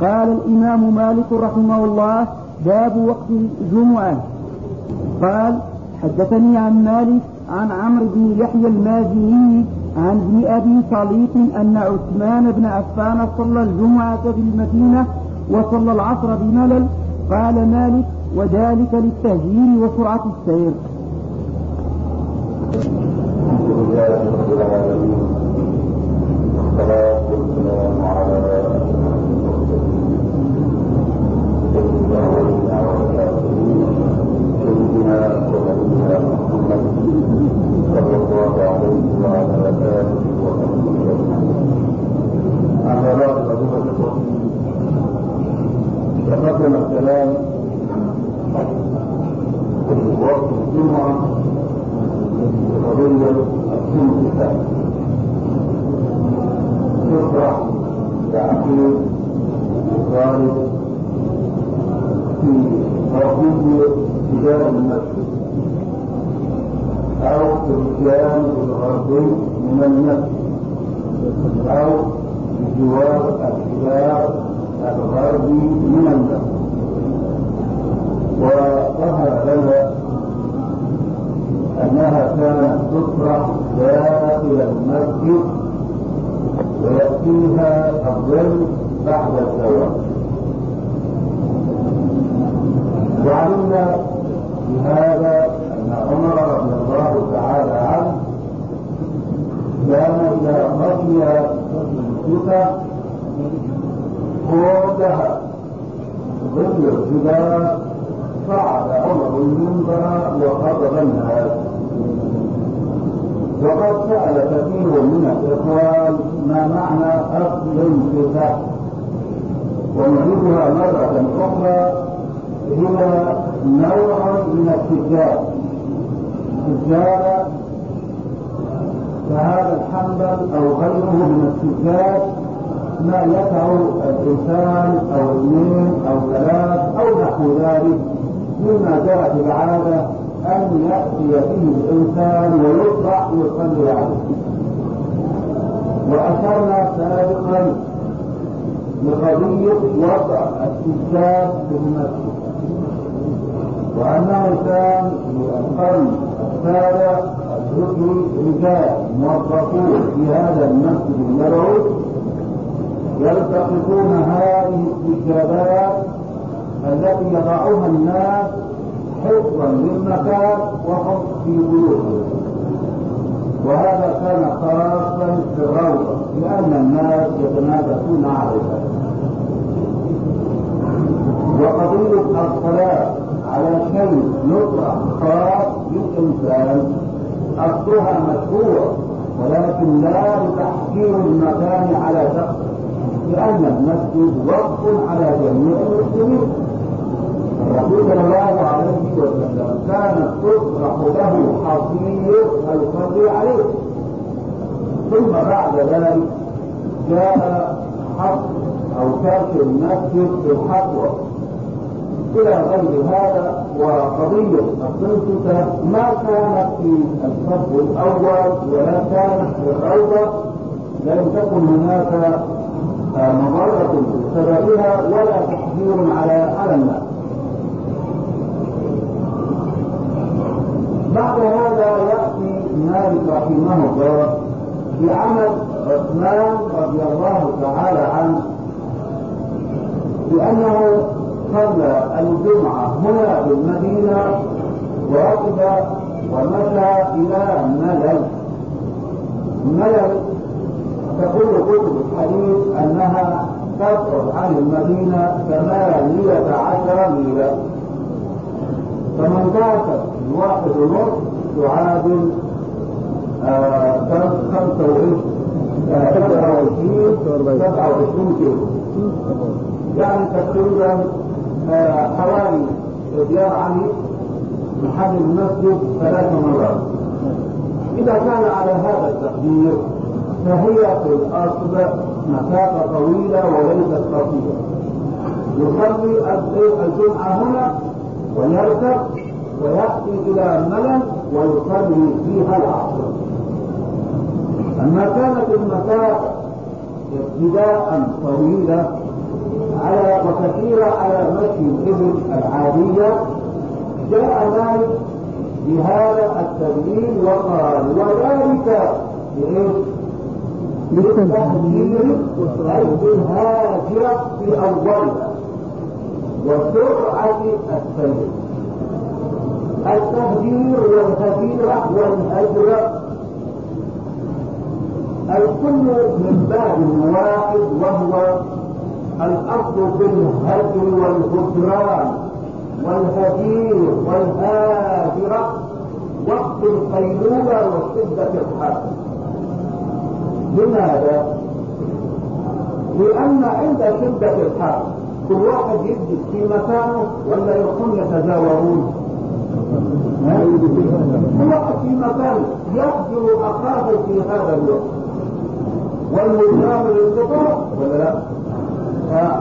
قال الإمام مالك رحمه الله باب وقت الجمعة قال حدثني عن مالك عن عمرو بن يحيى المازني عن ابن أبي صليط أن عثمان بن عفان صلى الجمعة بالمدينة وصلى العصر بملل قال مالك وذلك للتهجير وسرعة السير. الحمد لله رب العالمين والصلاة والسلام على تقدم الكلام في وقت الجمعة قضية السنة تشرح تعقيد الخارج في توحيد اتجاه المسجد أو الاتجاه الغربي من المسجد أو بجوار الاتجاه الغربي من النفس وظهر لنا أنها كانت تطرح داخل المسجد ويأتيها الظل بعد الزواج وعلمنا بهذا أن عمر رضي الله تعالى عنه كان إذا خشي الفتى ووجه ظل الربا صعد عمر المنبر وخطب الناس وقد سأل الإخوان ما معنى أصل الانفتاح ونعيدها مرة أخرى هي نوع من التجارة. التجارة فهذا الحنبل أو غيره من التجار ما يقع الإنسان أو اثنين أو ثلاث أو نحو ذلك مما في العادة أن يأتي فيه الإنسان ويطلع ويصلي عليه. وأشرنا سابقا لقضية وضع السجاد في المسجد. وأنه كان القرن السابع الهجري رجال موظفون في هذا المسجد النبوي يلتقطون هذه الإجابات التي يضعها الناس حفظا للمكان وهم في بيوتهم. وهذا كان خاصا في الروضة لأن الناس يتنافسون عليها. وقضية الصلاة على شيء يطرح خاص بالإنسان أصلها مشروع ولكن لا لتحكيم المكان على شخص لأن المسجد وقف على جميع المسلمين. الرسول صلى الله عليه وسلم كانت تطرح له حصير فيصلي عليه. ثم بعد ذلك جاء حق أو ترك المسجد بالحقوة. إلى غير هذا وقضية الصنفة ما كانت في الصف الأول ولا كانت في الروضة. لم تكن هناك مضرة بسببها ولا تحذير على على الناس. بعد هذا يأتي مالك رحمه الله بعمل عثمان رضي الله تعالى عنه لأنه صلى الجمعة هنا بالمدينة وركب ومشى إلى ملل. ملل تقول كتب الحديث أنها تبعد عن المدينة ثمانية عشر ميلا. فمن كانت واحد ونصف تعادل خمسة وعشرين سبعة وعشرين كيلو. يعني تقريبا حوالي ديار علي محل المسجد ثلاث مرات. إذا كان على هذا التقدير فهي في الأصل مسافة طويلة وليست قصيرة. يصلي الجمعة هنا ويركب ويأتي إلى ملل ويصلي فيها العصر. أما كانت المسافة ابتداء طويلة على قدر على مشي الإبل العادية جاء مالك بهذا التدليل وقال وذلك للتهجير أي بالهاجرة في أولها وسرعة السير. التهجير والهجيرة والهجرة الكل من باب واحد وهو الأصل في الهجر والهجران والهجير والهاجرة وقت القيلولة وشدة الحر لماذا؟ لأن عند شدة الحر كل واحد يجلس في مكانه ولا يكون يتزاورون؟ واحد في مكانه يحجر أخاه في هذا الوقت والهجران للفطر ولا لا؟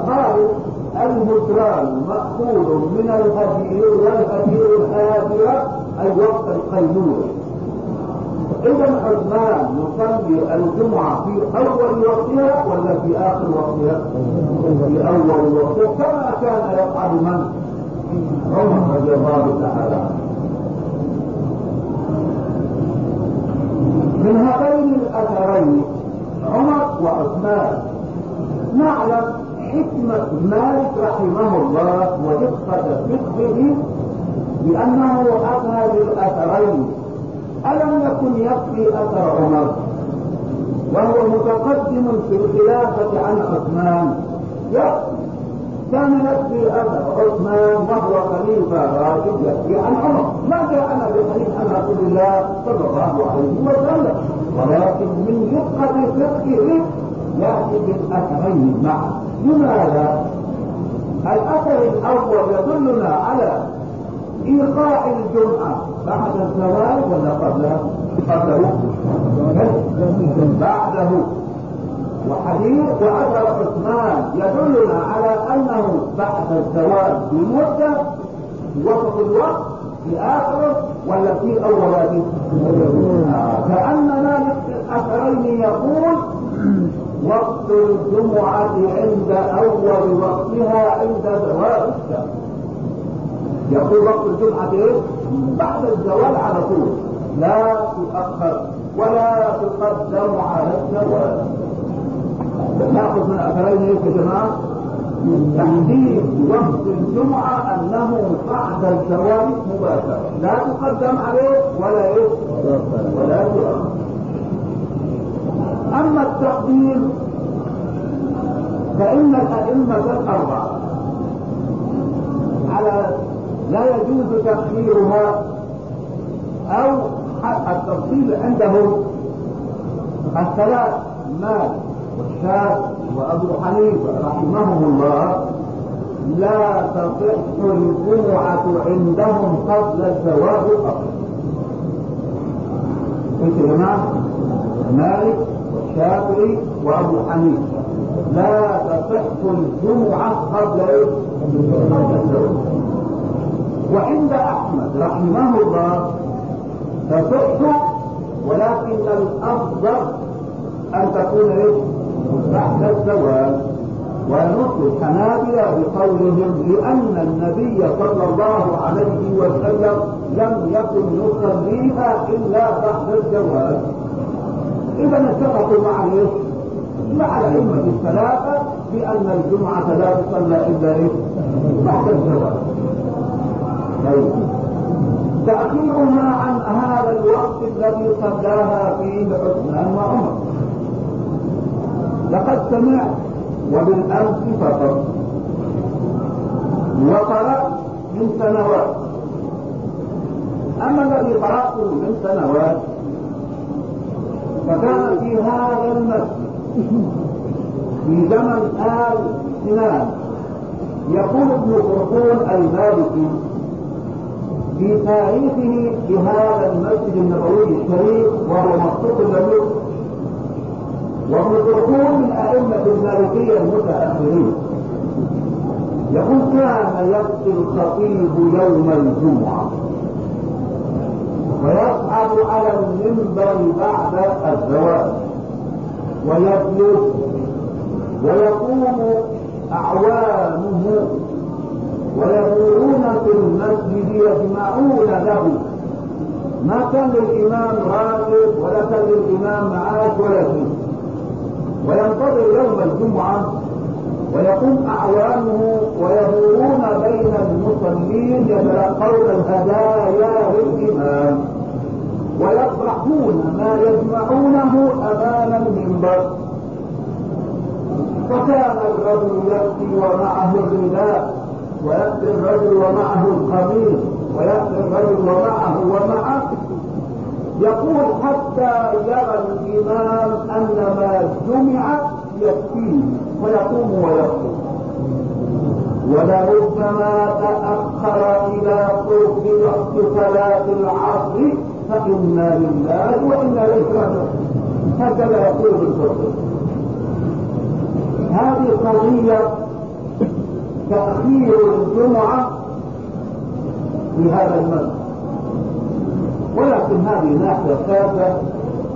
قالوا الهجران مأخوذ من الهجير والهجير الهاجرة أي وقت القيلولة إذا عثمان يصلي الجمعة في أول وقتها ولا في آخر وقتها؟ في أول وقتها كما كان يفعل من؟ الله تعالى من هذين الأثرين عمر وعثمان. نعلم حكمة مالك رحمه الله ودقة فقهه لأنه أتى بالأثرين ألم يكن يكفي أثر عمر؟ وهو متقدم في الخلافة عن عثمان. يكفي كان يكفي أثر عثمان وهو خليفة راشد يكفي عن عمر. ما جاءنا بحديث عن رسول الله صلى الله عليه وسلم. ولكن من دقة فقهه يأتي بالأثرين معا لماذا؟ الأثر الأول يدلنا على إيقاع الجمعة بعد الزواج ولا قبله؟ قبله. بعده. وحديث وأثر عثمان يدلنا على أنه بعد الزواج بمدة وسط الوقت في آخره ولا في أولاته؟ آه. كأن مالك الأثرين يقول وقت الجمعة عند أول وقتها عند الشمس يقول وقت الجمعة إيه؟ بعد الزوال على طول لا تؤخر ولا تقدم على الزوال ناخذ من أثرين إيه يا جماعة؟ تحديد وقت الجمعة أنه بعد الزوال مباشرة لا تقدم عليه ولا إيه؟ ولا تؤخر أما التقديم فإن الأئمة الأربعة على لا يجوز تأخيرها أو التفصيل عندهم الثلاث مال والشاف وأبو حنيفة رحمهم الله لا تصح الجمعة عندهم قبل الزواج انت يا جماعة مالك والشافعي وأبو حنيفة لا تصح الجمعة قبل؟ قبل الزواج وعند أحمد رحمه الله تصح ولكن الأفضل أن تكون إيه بعد الزواج ونص الحنابلة بقولهم لأن النبي صلى الله عليه وسلم لم يكن يصليها إلا بعد الزواج إذا اتفقوا مع إيش؟ مع الأئمة الثلاثة بأن الجمعة لا تصلى إلا إيه؟ بعد الزواج طيب تأخيرها عن هذا الوقت الذي صلاها فيه عثمان وعمر لقد سمعت وبالأمس فقط وقرأت من سنوات. أما الذي قرأته من سنوات فكان في هذا المسجد في زمن آل سنان يقول ابن قرطون المالكي في تاريخه بهذا المسجد النبوي الشريف وهو مخطوط له وابن قرطون من أئمة المالكية المتأخرين. يقول كان يقضي الخطيب يوم الجمعة. ويصعد على المنبر بعد الزواج. ويجلس. ويقوم أعوانه. المسجد يجمعون له. ما كان للإمام راتب ولا كان للإمام معاش ولا شيء وينتظر يوم الجمعة ويقوم أعوانه ويدورون بين المصلين يتلقون الهدايا للإمام. ويطرحون ما يجمعونه أمام المنبر. فكان الرجل يأتي ومعه الرداء ويأتي الرجل ومعه القميص ويأتي الرجل ومعه ومعه يقول حتى يرى الإمام أن ما جمع يكفيه فيقوم ويخرج ولربما تأخر إلى قرب وقت صلاة العصر فإنا لله وإنا إليه راجعون. هكذا يقول بالفضل هذه قضية تأخير الجمعة في هذا المسجد ولكن هذه ناحية ثالثة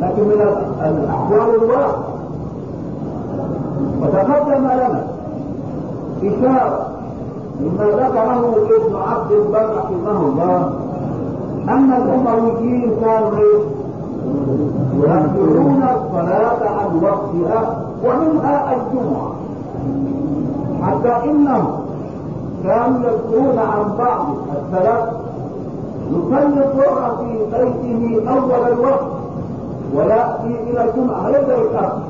لكن من الأحوال الواقع وتقدم لنا إشارة مما ذكره ابن عبد البر رحمه الله أن الأمويين كانوا يؤخرون الصلاة عن وقتها ومنها الجمعة حتى إنهم كانوا يذكرون عن بعض السلف يصلي الظهر في بيته أول الوقت إلى الجمعة هذا يتأخر؟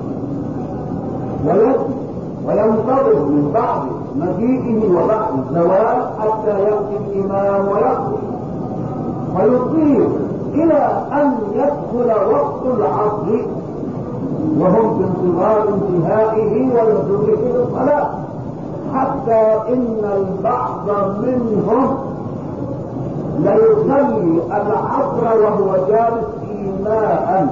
ويأتي وينتظر من بعد مجيئه وبعد الزوال حتى يأتي الإمام ويخرج ويطير إلى أن يدخل وقت العصر وهم في انتظار انتهائه ونزوله للصلاة حتى إن البعض منهم ليصلي العصر وهو جالس إيماء.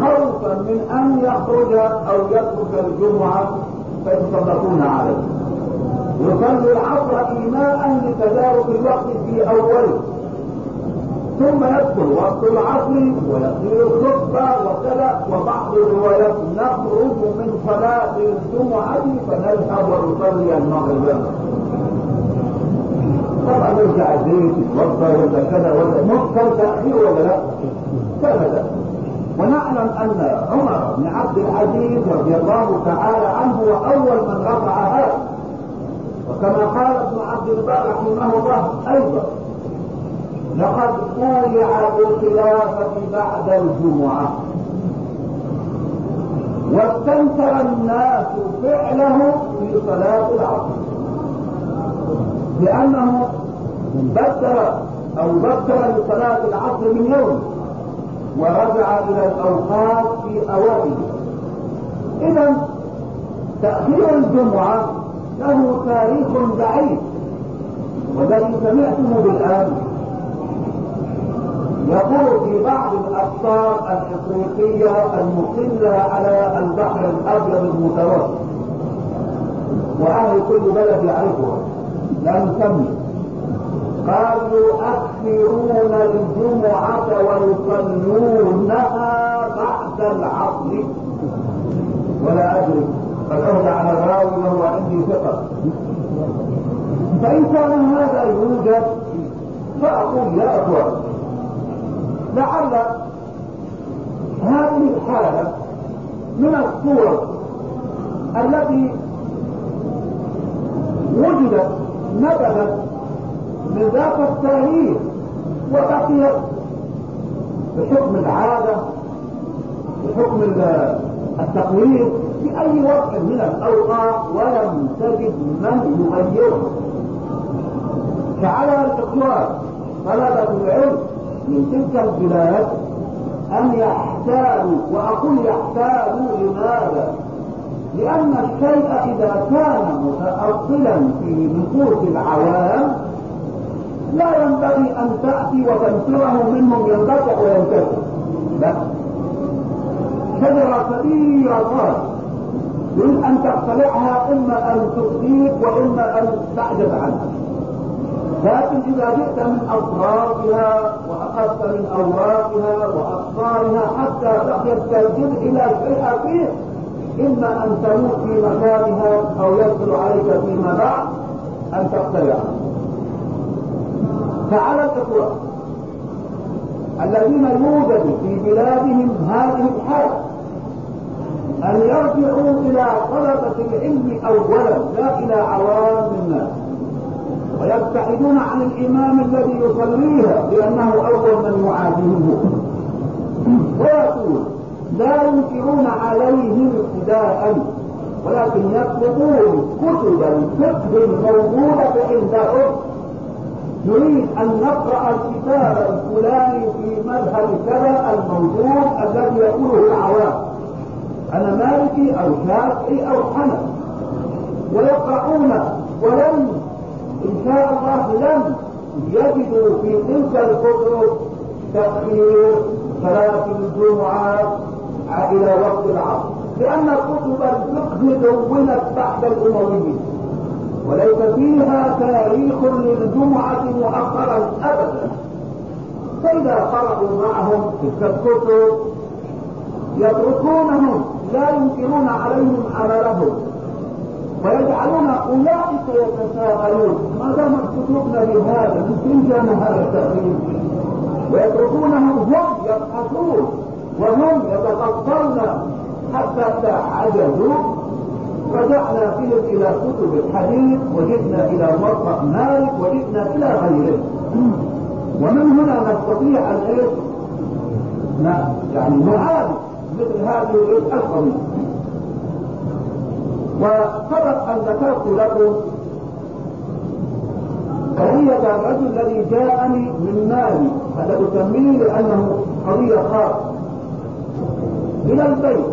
خوفا من أن يخرج أو يترك الجمعة فيتصدقون عليه. يصلي العصر ايماء لتدارك الوقت في اوله ثم يدخل وقت العصر ويصير الخطبة وكذا وبعض الروايات نخرج من صلاة الجمعة فنذهب ونصلي المغرب. طبعا يرجع البيت يتوضا ولا كذا ولا ممكن تأخير ولا لا؟ كذا ونعلم أن عمر بن عبد العزيز رضي الله تعالى عنه هو أول من رفع هذا. وكما قال ابن عبد البر رحمه الله أيضا لقد اولع بالخلافه بعد الجمعة. واستنكر الناس فعله في صلاة العصر. لأنه بدر أو بكر لصلاة العصر من يوم ورجع إلى الأوقات في اوائله إذا تأخير الجمعة له تاريخ بعيد والذي سمعته بالآن. يقول في بعض الأقطار الإفريقية المطلة على البحر الأبيض المتوسط وأهل كل بلد يعرفها. لا نسمي قال يؤخرون الجمعة ويصلونها بعد العصر. ولا أدري. فكرت على الراوي وهو عندي ثقة. فإن كان هذا يوجد فأقول يا أخوان لعل هذه الحالة من الصور التي وجدت نبذت من ذاك التاريخ وبقيت بحكم العادة بحكم التقويم في أي وقت من الأوقات ولم تجد من يغيره فعلى الإخوان طلبة العلم من تلك البلاد أن يحتالوا وأقول يحتالوا لماذا؟ لأن الشيء إذا كان متأصلا في نفوس العوام لا ينبغي أن تأتي وتنفره منهم ينقطع وينتهي. لا. شجرة كبيرة صار يريد أن تقتلعها إما أن تؤذيك وإما أن تعجز عنها. لكن إذا جئت من أطرافها وأخذت من أوراقها واقطارها حتى بقيت كالجزء إلى شيء فيه إما أن تموت في مكانها أو يدخل عليك فيما بعد أن تقتلعها فعلى الإخوة الذين يوجد في بلادهم هذه الحالة أن يرجعوا إلى طلبة العلم أولا لا إلى عوام الناس. ويبتعدون عن الإمام الذي يصليها لأنه أول من يعاديه ويقول لا ينكرون عليهم ابتداء ولكن يطلبون كتب الفقه الموجودة عندهم نريد أن نقرأ الكتاب الفلاني في مذهب كذا الموجود الذي يقوله العوام أنا مالكي أو شافعي أو حنفي. ويقرؤون ولم إن شاء الله لم يجدوا في تلك الكتب تأخير صلاة الجمعة إلى وقت العصر لأن كتب الفقه دونت بعد الأمويين وليس فيها تاريخ للجمعة مؤخرا أبدا. فإذا قرأوا معهم تلك الكتب يتركونهم لا ينكرون عليهم عملهم ويجعلون أولئك يتساءلون ما دامت كتبنا بهذا؟ كان هذا التأويل ويتركونهم هم يبحثون. وهم يتقصرون حتى إذا عجزوا رجعنا فيهم إلى كتب الحديث وجدنا إلى موقع مالك وجدنا إلى غيره. ومن هنا نستطيع أن إيش؟ يعني نعالج مثل هذه القضية وسبق أن ذكرت لكم قضية الرجل الذي جاءني من مالي هذا أسميه لأنه قضية خاصة. إلى البيت.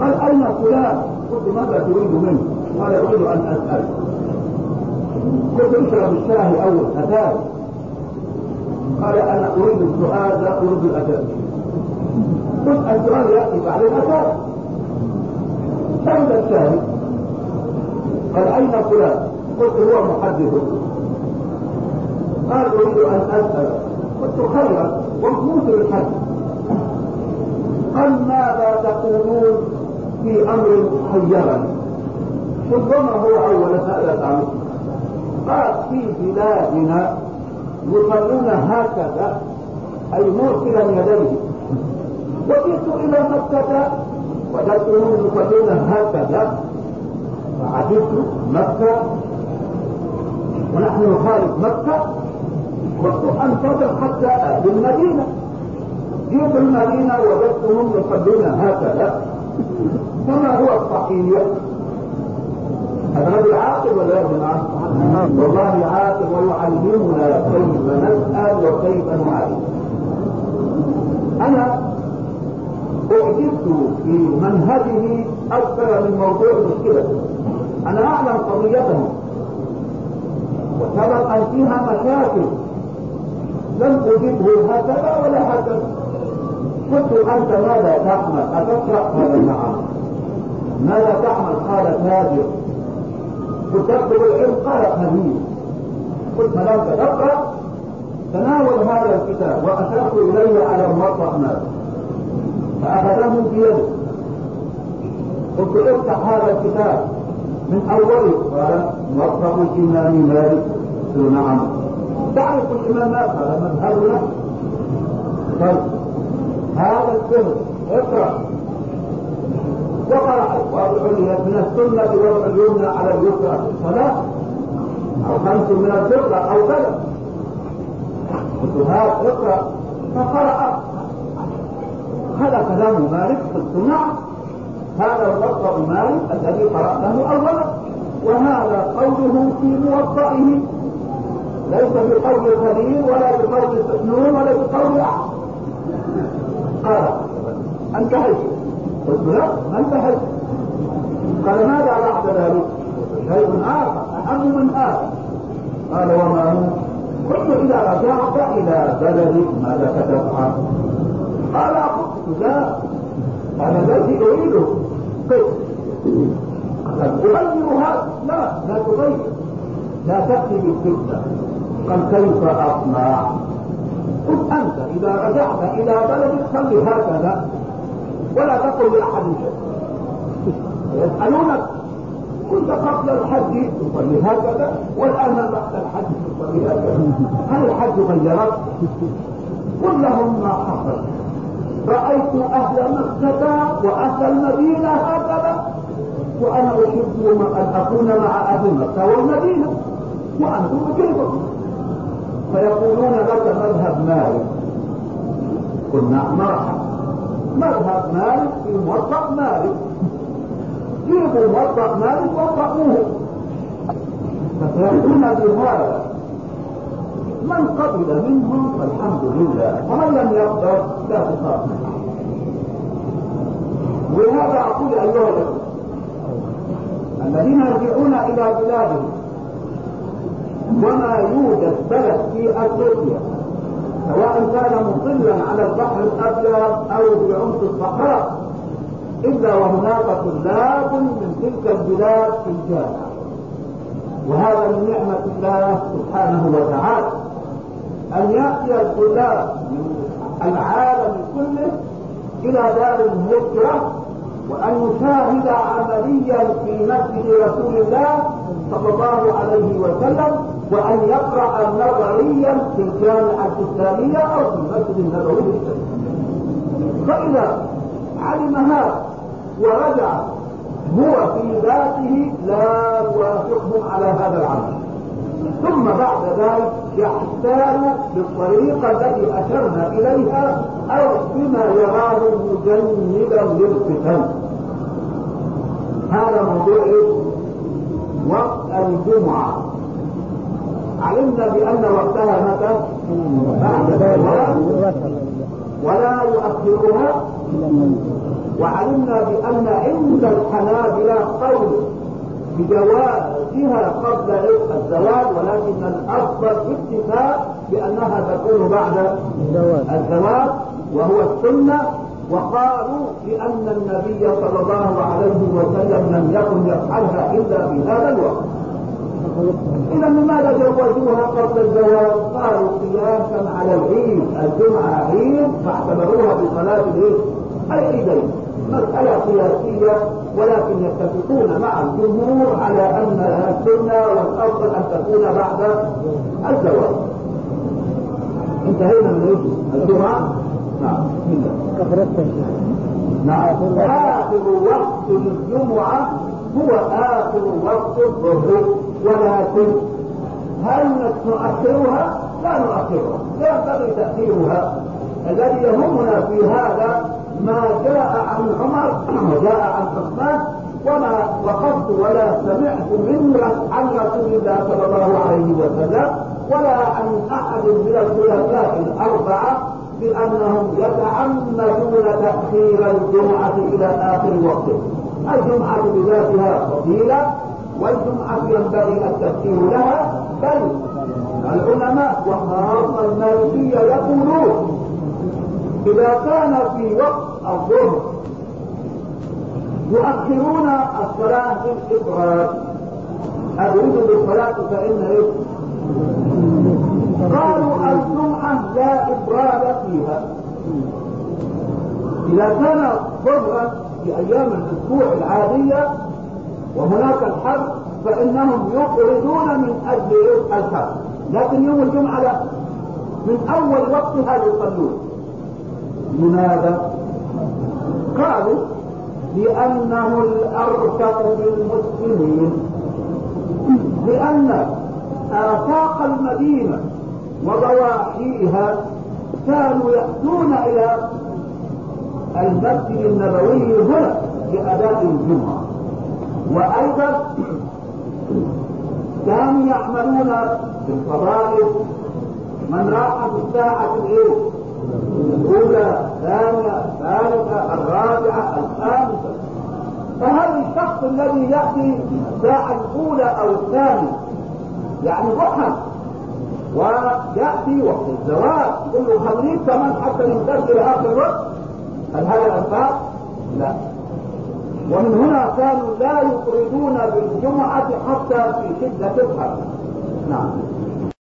قال أين فلان؟ قلت ماذا تريد منه؟ قال أريد أن أسأل. قلت اشرب الشاي أول. أتاي قال أنا أريد السؤال لا أريد الأداء قلت السؤال يأتي بعد الأداء شرب الشاي قال أين فلان؟ قلت هو محدث. قال أريد أن أسأل. قلت خيرا. وموت الحج قال ماذا تقولون في أمر حيرني ربما هو أول سألة عنه. قال في بلادنا يصلون هكذا أي مرسلا يديه وجئت إلى مكة وجدتهم يصلون هكذا. فعجبت مكة. ونحن نخالف مكة. كنت انتظر حتى أهل المدينة. جئت المدينة وجدتهم يصلون هكذا. فما هو الصحيح؟ هذا رجل عاقل ولا رجل عاقل والله عاقل ويعلمنا كيف نسأل وكيف نعلم. أنا أعجبت في منهجه أكثر من موضوع المشكلة. أنا أعلم قضيته. وسبق ان فيها مشاكل. لم أجبه هكذا ولا هكذا قلت أنت ماذا تعمل اتقرا قال نعم ماذا تعمل قال تاجر. قلت تكتب العلم قال خبير قلت ما لم تقرأ؟ تناول هذا الكتاب وأشرت اليه على الموضع ماذا فأخذه بيده قلت افتح هذا الكتاب. من أوله؟ قال موضع الإمام مالك. قلت نعم. تعرف الامامات هذا مذهبنا هذا السر. اقرأ. وقرأ. وضع من السنة وضع اليمنى على اليسرى. في الصلاة أو خمس من الفقه أو كذا. قلت هذا اقرأ. فقرأ. هذا كلام مالك قلت نعم هذا موضع مالك الذي قرأته أولا. وهذا قوله في موضعه ليس بقول الخليل ولا بقول السحنون ولا بقول قال انتهيت. قلت لا ما انتهيت. قال ماذا بعد ذلك شيء آخر أهم من هذا قال وما هو؟ قلت إذا رجعت إلى بلدك ماذا ستفعل؟ قال قلت لا هذا الذي أريده. قلت. أغير هذا لا لا تغير. لا تأتي بالفتنة. قال كيف أصنع قل أنت إذا رجعت إلى بلدك صل هكذا ولا تقل لأحد شيء يسألونك كنت قبل الحج؟ تصلي هكذا. والآن بعد الحج؟ تصلي هكذا. هل الحج غيرت؟ قل لهم ما حصل. رأيت أهل مكة وأهل المدينة هكذا. وأنا أحب أن أكون مع أهل مكة والمدينة. وأنتم كيفكم فيقولون لك مذهب مالك. قلنا مرحبا مذهب مالك في موطأ مالك جيبوا موطأ مالك وطأوه فسيكون بهذا من قبل منهم فالحمد لله ومن لم يقدر لا تصاب ولهذا أقول ايها الذين يرجعون إلى بلادهم وما يوجد بلد في أفريقيا سواء كان مطلا على البحر الابيض أو في عمق الصحراء إلا وهناك طلاب من تلك البلاد في الجامعة. وهذا من نعمة الله سبحانه وتعالى. أن يأتي الطلاب من العالم كله إلى دار الهجره وأن يشاهد عمليا في مسجد رسول الله صلى الله عليه وسلم وأن يقرأ نظريا في الجامعة الإسلامية أو في المسجد النبوي فإذا علم هذا ورجع هو في ذاته لا يوافقهم على هذا العمل. ثم بعد ذلك يحتال بالطريقة التي أشرنا إليها أو بما يراه مجنبا للفتن هذا موضوع وقت الجمعة. علمنا بأن وقتها متى؟ بعد ولا يؤخرها. وعلمنا بأن عند الحنابلة قول بجوازها قبل الزواج ولكن الأفضل اتفاق بأنها تكون بعد الزواج وهو السنة. وقالوا بأن النبي صلى الله عليه وسلم لم يكن يفعلها إلا في هذا الوقت. إذا لماذا جوزوها قبل الزواج قالوا قياسا على العيد الجمعة عيد فاعتبروها بصلاه العيد. العيدين مسألة قياسية ولكن يتفقون مع الجمهور على أنها سنة والأفضل أن تكون بعد الزواج انتهينا من الجمعة؟ نعم نعم. آخر وقت الجمعة هو آخر وقت الظهر. ولكن هل نؤخرها؟ لا نؤخرها. لا ينبغي تأخيرها. الذي يهمنا في هذا ما جاء عن عمر وجاء عن عثمان وما وقفت ولا سمعت من عن رسول الله صلى الله عليه وسلم ولا عن أحد من الخلفاء الأربعة بأنهم يتعمدون تأخير الجمعة إلى آخر وقته الجمعة بذاتها فضيلة. والجمعة ينبغي التفكير لها بل العلماء وخاصه المالكية يقولون إذا كان في وقت الظهر يؤخرون الصلاة بالإبراد أريد بالصلاة فإن إيه؟ قالوا الجمعة لا إبراد فيها إذا كان ظهرا في أيام الأسبوع العادية وهناك الحرب فإنهم يقردون من أجل الحرب. لكن يوم الجمعة لا من أول وقتها يصلون لماذا؟ قالوا لأنه الارفق بالمسلمين لأن آفاق المدينة وضواحيها كانوا يأتون إلى المسجد النبوي هنا لاداء الجمعة. وأيضا كانوا يعملون بالفضائل من راح في الساعة الايه الأولى الثانية الثالثة الرابعة الخامسة. فهل الشخص الذي يأتي الساعة الأولى أو الثانية يعني ضحى ويأتي وقت الزواج يقول له خليك كمان حتى إلى آخر الوقت؟ هل هذا أنفاق؟ لا. ومن هنا كانوا لا يفردون بالجمعة حتى في شدة الحر. نعم.